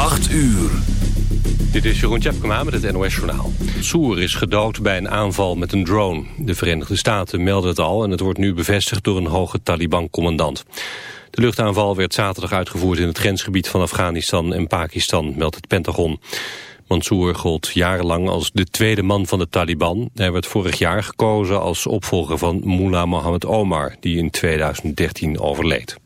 8 uur. Dit is Jeroen Tjepkema met het NOS Journaal. Soer is gedood bij een aanval met een drone. De Verenigde Staten melden het al en het wordt nu bevestigd door een hoge Taliban-commandant. De luchtaanval werd zaterdag uitgevoerd in het grensgebied van Afghanistan en Pakistan, meldt het Pentagon. Mansour gold jarenlang als de tweede man van de Taliban. Hij werd vorig jaar gekozen als opvolger van Mullah Mohammed Omar, die in 2013 overleed.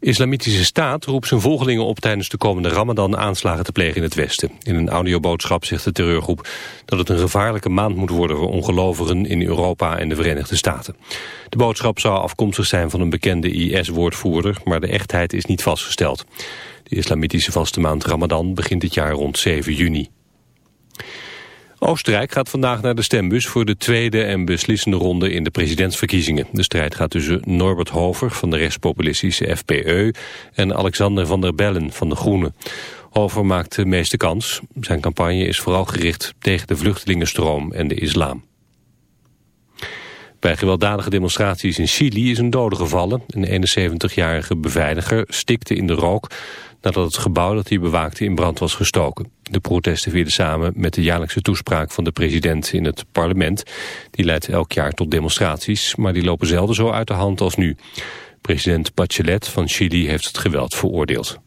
Islamitische Staat roept zijn volgelingen op tijdens de komende Ramadan aanslagen te plegen in het Westen. In een audioboodschap zegt de terreurgroep dat het een gevaarlijke maand moet worden voor ongelovigen in Europa en de Verenigde Staten. De boodschap zou afkomstig zijn van een bekende IS-woordvoerder, maar de echtheid is niet vastgesteld. De islamitische vaste maand Ramadan begint dit jaar rond 7 juni. Oostenrijk gaat vandaag naar de stembus voor de tweede en beslissende ronde in de presidentsverkiezingen. De strijd gaat tussen Norbert Hover van de rechtspopulistische FPE en Alexander van der Bellen van de Groenen. Hover maakt de meeste kans. Zijn campagne is vooral gericht tegen de vluchtelingenstroom en de islam. Bij gewelddadige demonstraties in Chili is een dode gevallen. Een 71-jarige beveiliger stikte in de rook nadat het gebouw dat hij bewaakte in brand was gestoken. De protesten vierden samen met de jaarlijkse toespraak van de president in het parlement. Die leidt elk jaar tot demonstraties, maar die lopen zelden zo uit de hand als nu. President Bachelet van Chili heeft het geweld veroordeeld.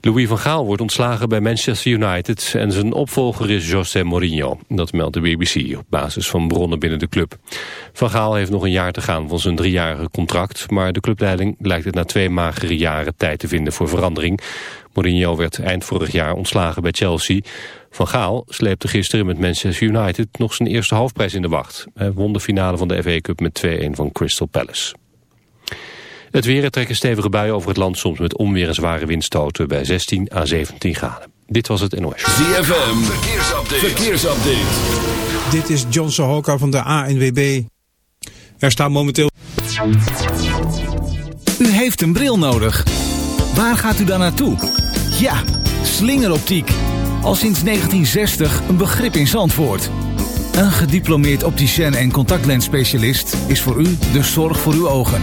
Louis van Gaal wordt ontslagen bij Manchester United en zijn opvolger is José Mourinho. Dat meldt de BBC op basis van bronnen binnen de club. Van Gaal heeft nog een jaar te gaan van zijn driejarige contract, maar de clubleiding lijkt het na twee magere jaren tijd te vinden voor verandering. Mourinho werd eind vorig jaar ontslagen bij Chelsea. Van Gaal sleepte gisteren met Manchester United nog zijn eerste hoofdprijs in de wacht. Hij won de finale van de FA Cup met 2-1 van Crystal Palace. Het weer trekken stevige buien over het land, soms met onweer en zware windstoten bij 16 à 17 graden. Dit was het NOS. ZFM, verkeersupdate. verkeersupdate. Dit is John Sohoka van de ANWB. Er staat momenteel... U heeft een bril nodig. Waar gaat u dan naartoe? Ja, slingeroptiek. Al sinds 1960 een begrip in Zandvoort. Een gediplomeerd opticien en contactlensspecialist is voor u de zorg voor uw ogen.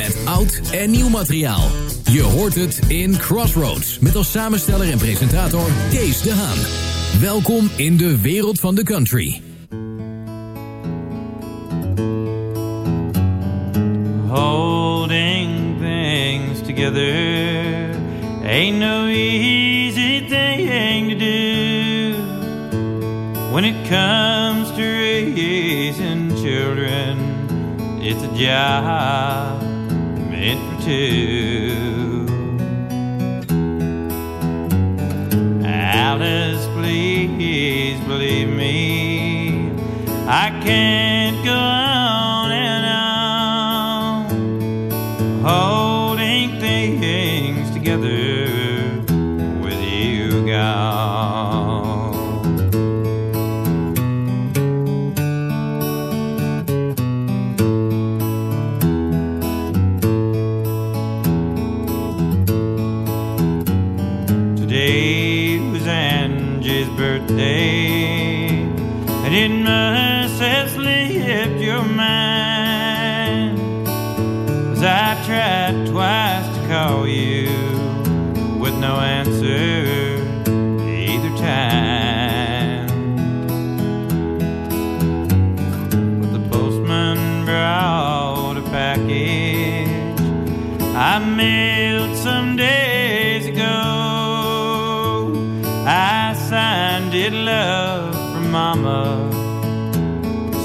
Met oud en nieuw materiaal. Je hoort het in Crossroads. Met als samensteller en presentator Kees de Haan. Welkom in de wereld van de country. Holding things together ain't no easy thing to do when it comes to raising children. It's a job meant for two. Alice, please believe me, I can't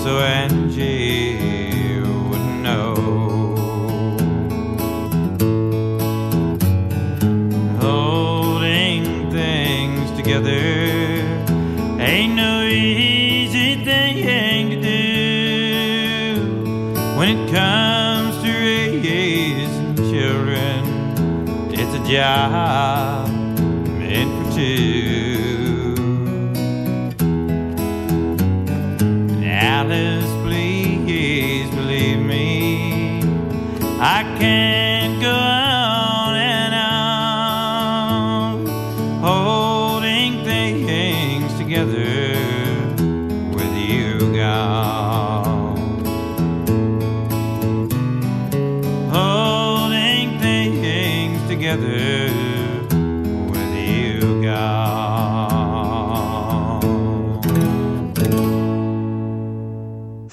So Angie would know. Holding things together ain't no easy thing to do when it comes to raising children. It's a job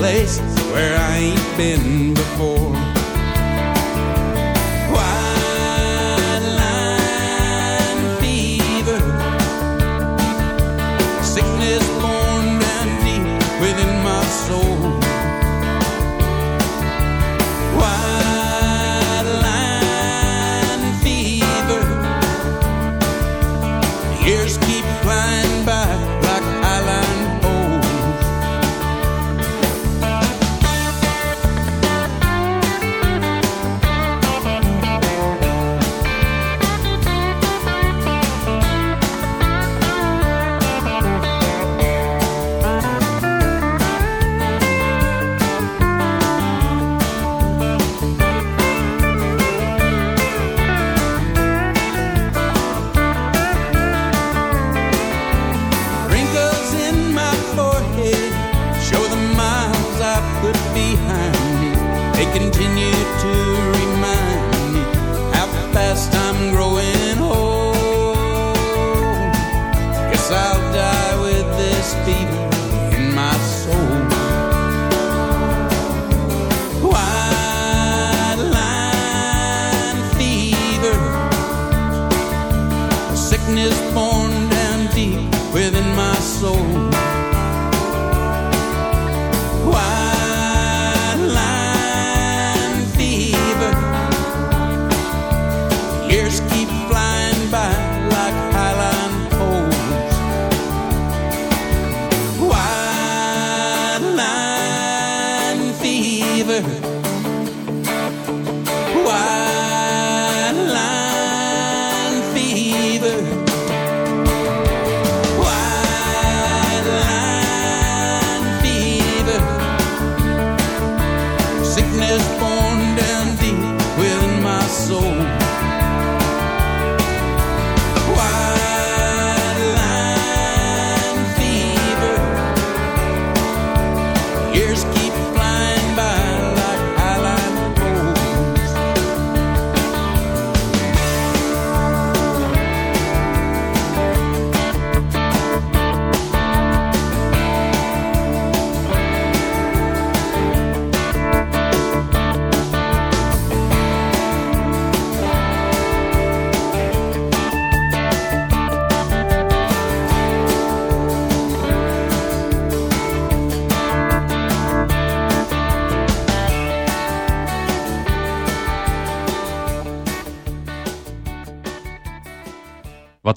place where I ain't been before.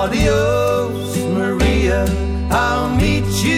Adios, Maria. I'll meet you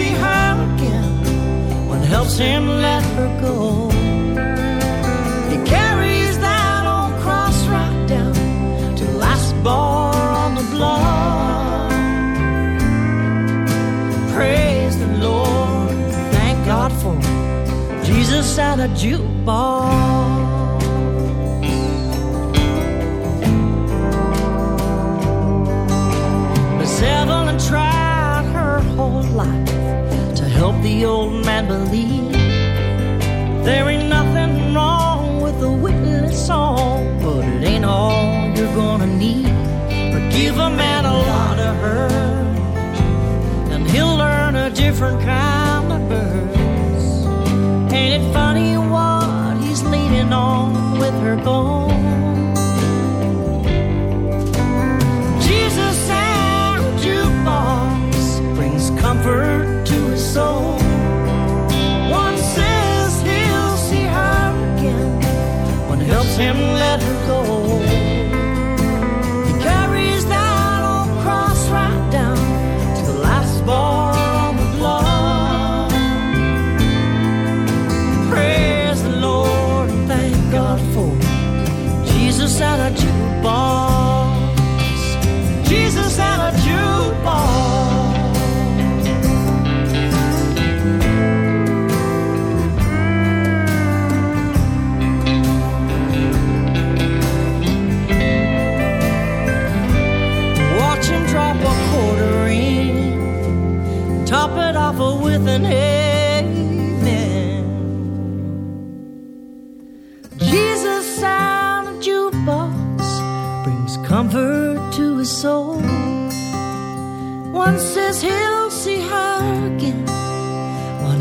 see her again, one helps him let her go. He carries that old cross right down to the last bar on the block. Praise the Lord, thank God for Jesus and a jukebox. Help the old man believe there ain't nothing wrong with a witness song, but it ain't all you're gonna need. But give a man a lot of hurt, and he'll learn a different kind of birds. Ain't it funny what he's leaning on with her?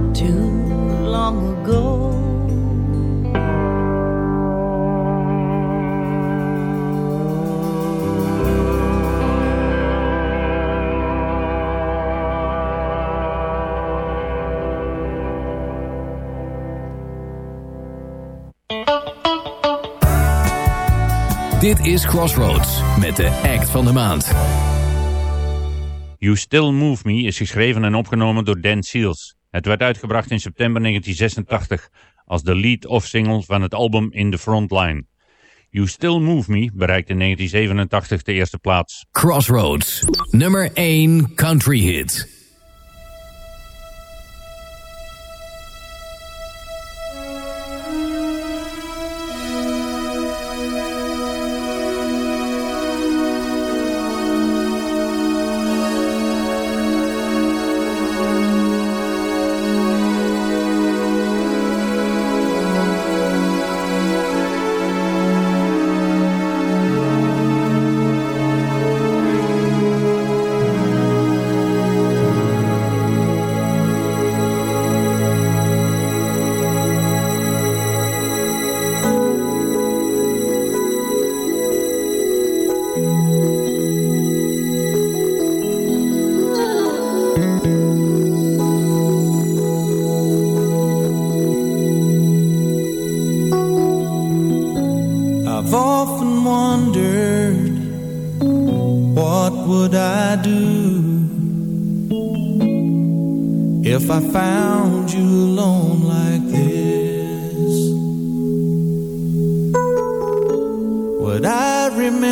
Not too long ago. Dit is Crossroads met de act van de maand. You Still Move Me is geschreven en opgenomen door Dan Seals. Het werd uitgebracht in september 1986 als de lead-off single van het album In the Frontline. You Still Move Me bereikte in 1987 de eerste plaats. Crossroads, nummer 1 country hit.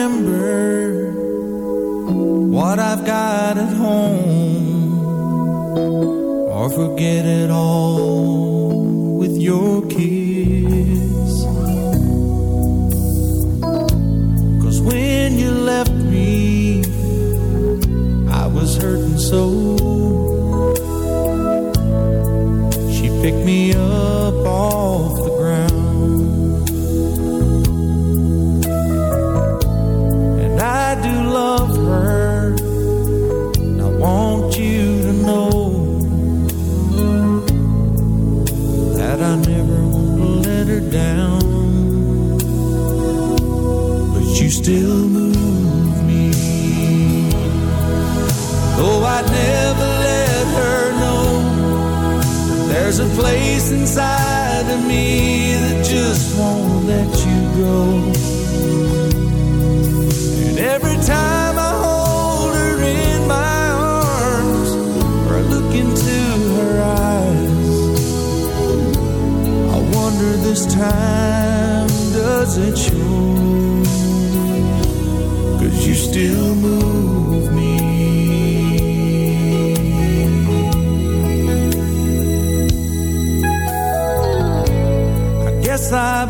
Remember what I've got at home or forget it all with your kiss? Cause when you left me, I was hurting so. Place inside of me that just won't let you go. And every time I hold her in my arms or I look into her eyes, I wonder this time does it show? Cause you still move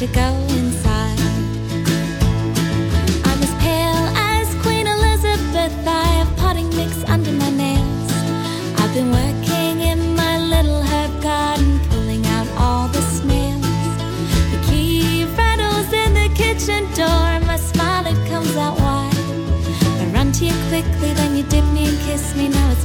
to go inside. I'm as pale as Queen Elizabeth. I have potting mix under my nails. I've been working in my little herb garden, pulling out all the snails. The key rattles in the kitchen door, and my smile it comes out wide. I run to you quickly, then you dip me and kiss me. Now it's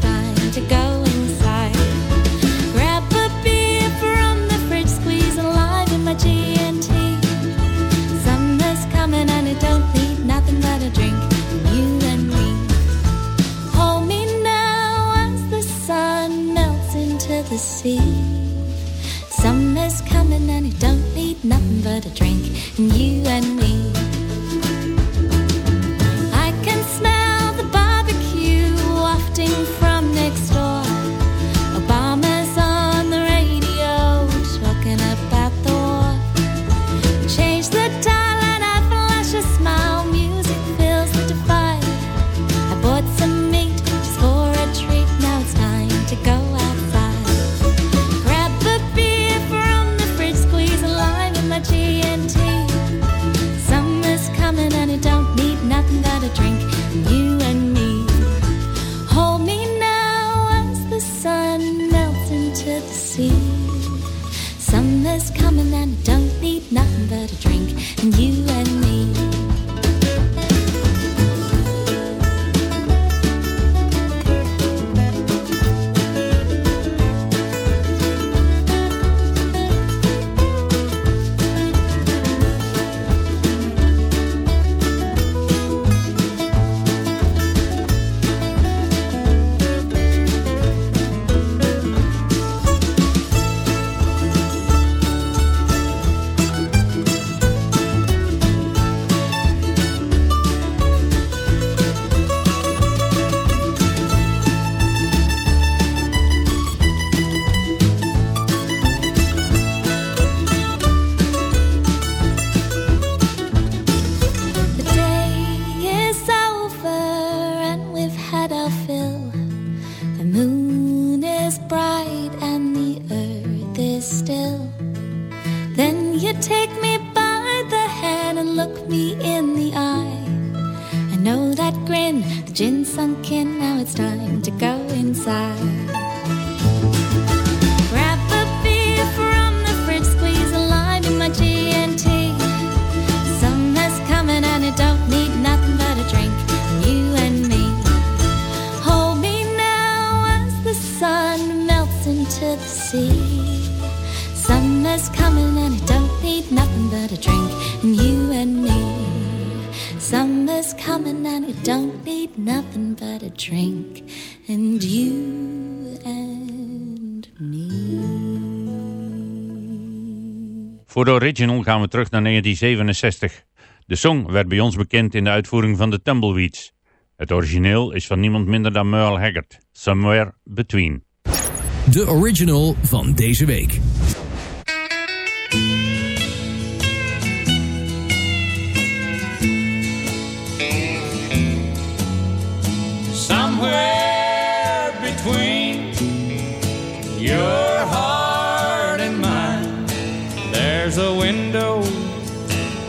and you don't need nothing but a drink. And you and me. A drink. And you and me. Summer's coming and it don't need nothing but a drink. And you and me. Voor de original gaan we terug naar 1967. De song werd bij ons bekend in de uitvoering van de Tumbleweeds. Het origineel is van niemand minder dan Merle Haggard, Somewhere Between. De original van deze week.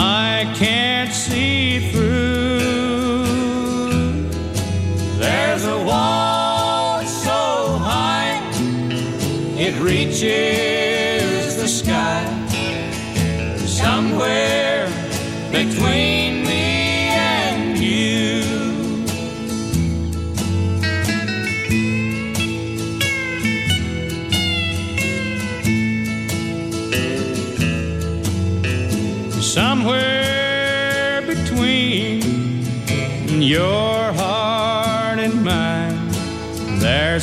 I can't see through. There's a wall so high it reaches the sky. Somewhere between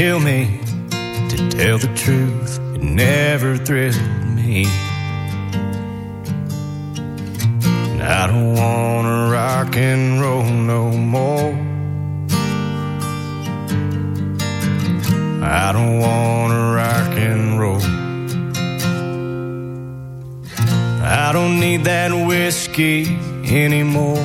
kill me. To tell the truth, it never thrilled me. And I don't wanna rock and roll no more. I don't wanna rock and roll. I don't need that whiskey anymore.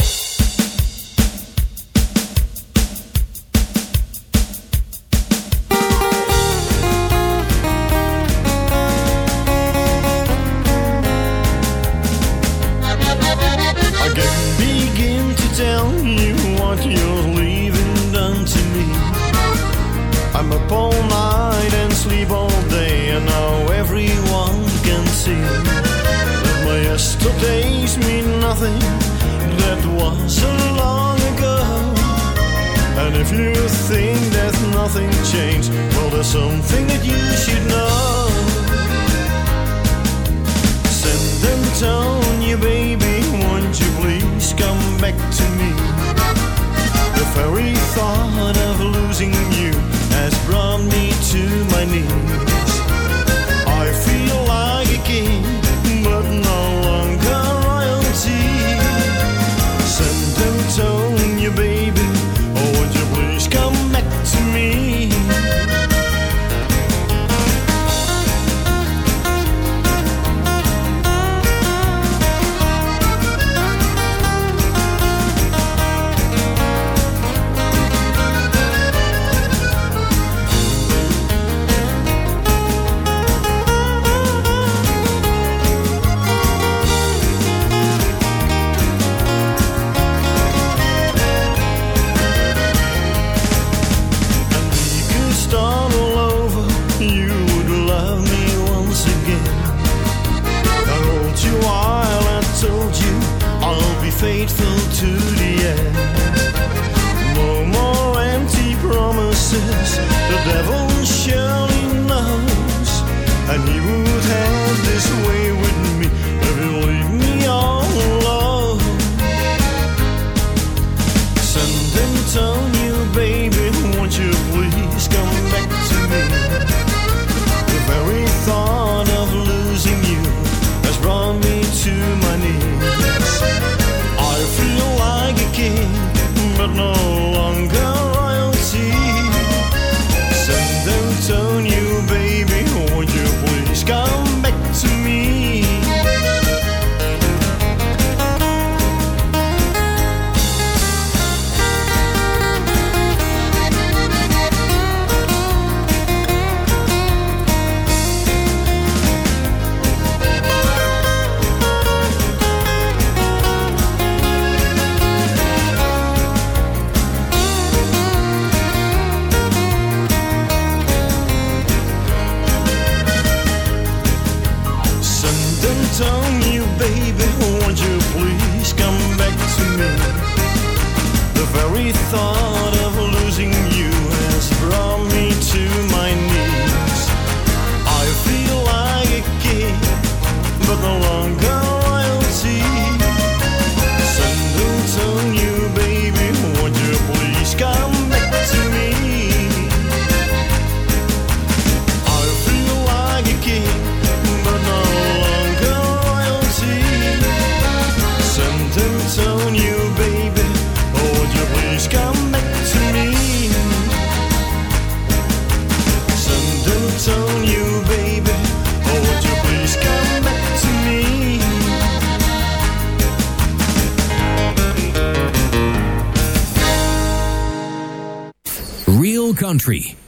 Country.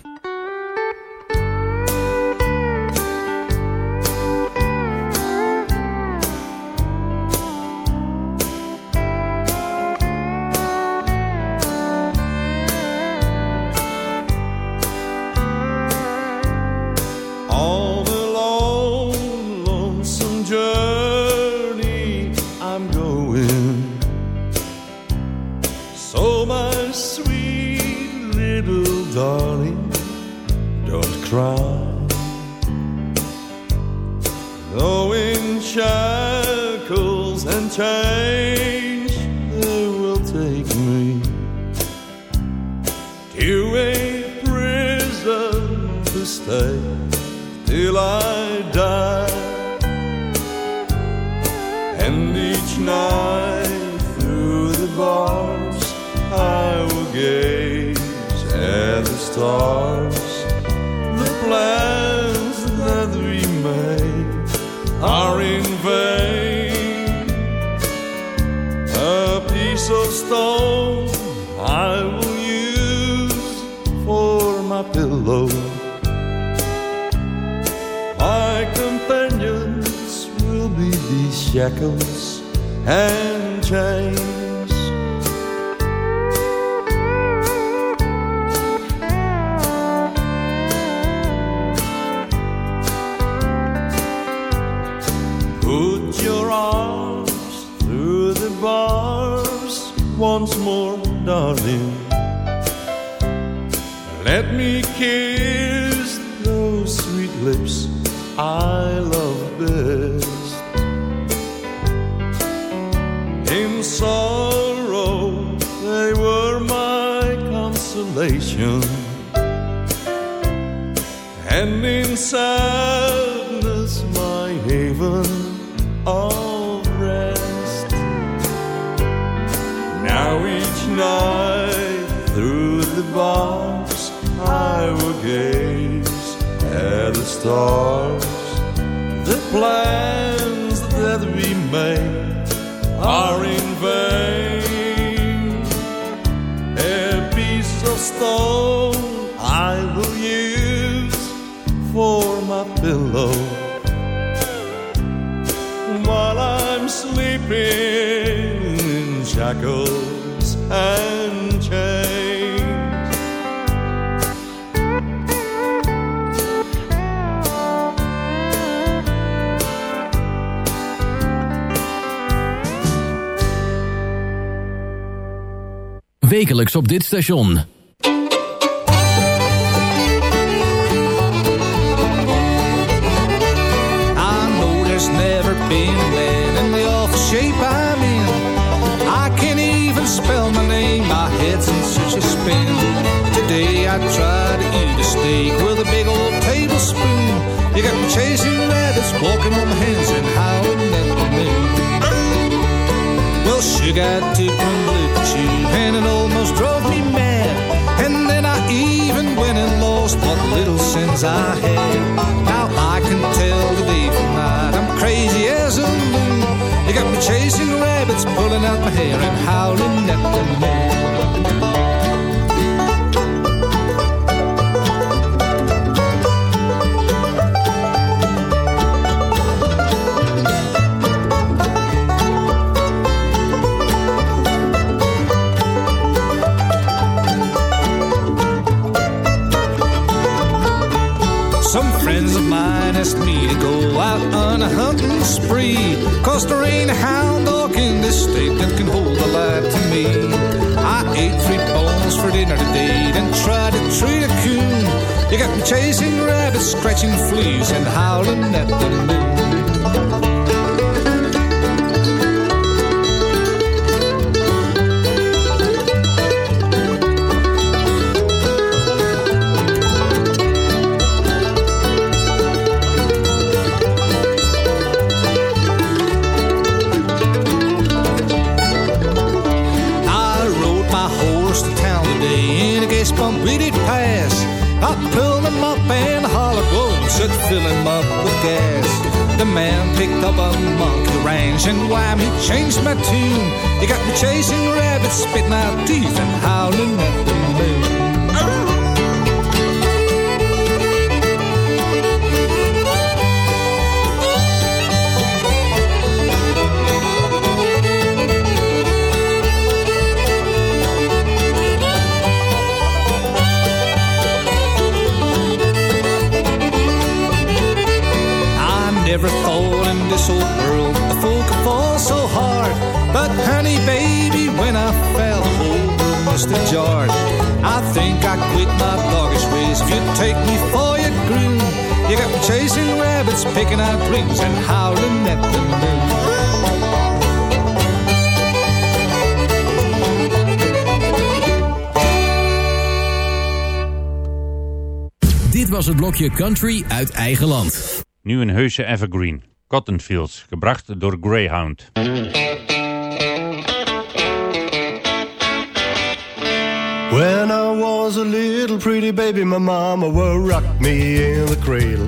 My companions will be these shackles and chains. Put your arms through the bars once more, darling. Let me kiss I love best. In sorrow, they were my consolation, and in sadness, my haven of rest. Now each night through the bars, I will gaze at the stars. Wekelijks op dit station. I know there's never been a man in the awful shape I'm in. I can't even spell my name, my head's in such a spin. Today I tried to eat a steak with a big old tablespoon. You got me chasing rabbits, walking on my hands and howling at the moon. Well, sugar got to sense I. Now I can tell the day from night. I'm crazy as a loon. You got me chasing rabbits, pulling out my hair and howling at the moon. Cause there ain't a hound dog in this state that can hold a light to me. I ate three bones for dinner today, then tried to treat a coon. You got me chasing rabbits, scratching fleas, and howling at the moon. Fill him up with gas. The man picked up a monkey ranch and wham, he changed my tune. He got me chasing rabbits, spitting out teeth and howling at the moon. Picking out rings, and howling at the moon. Dit was het blokje country uit eigen land. Nu een heuse evergreen. Cotton Fields, gebracht door Greyhound. When I was a little pretty baby, my mama would rock me in the cradle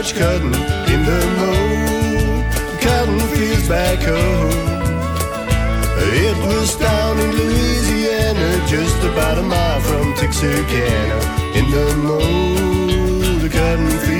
much in the mow cotton fields back home. It was down in Louisiana, just about a mile from Texarkana, in the mow the cotton fields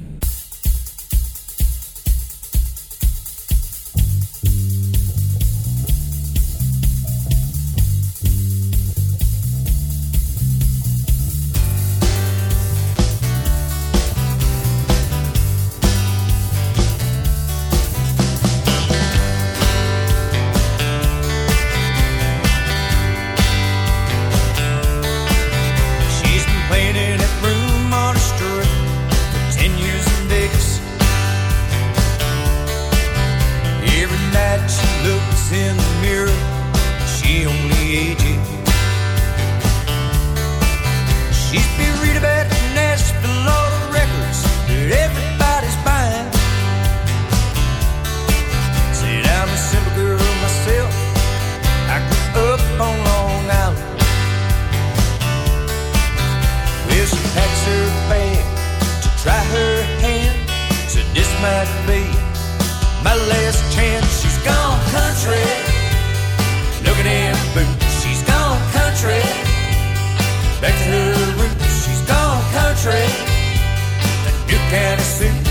Tennessee.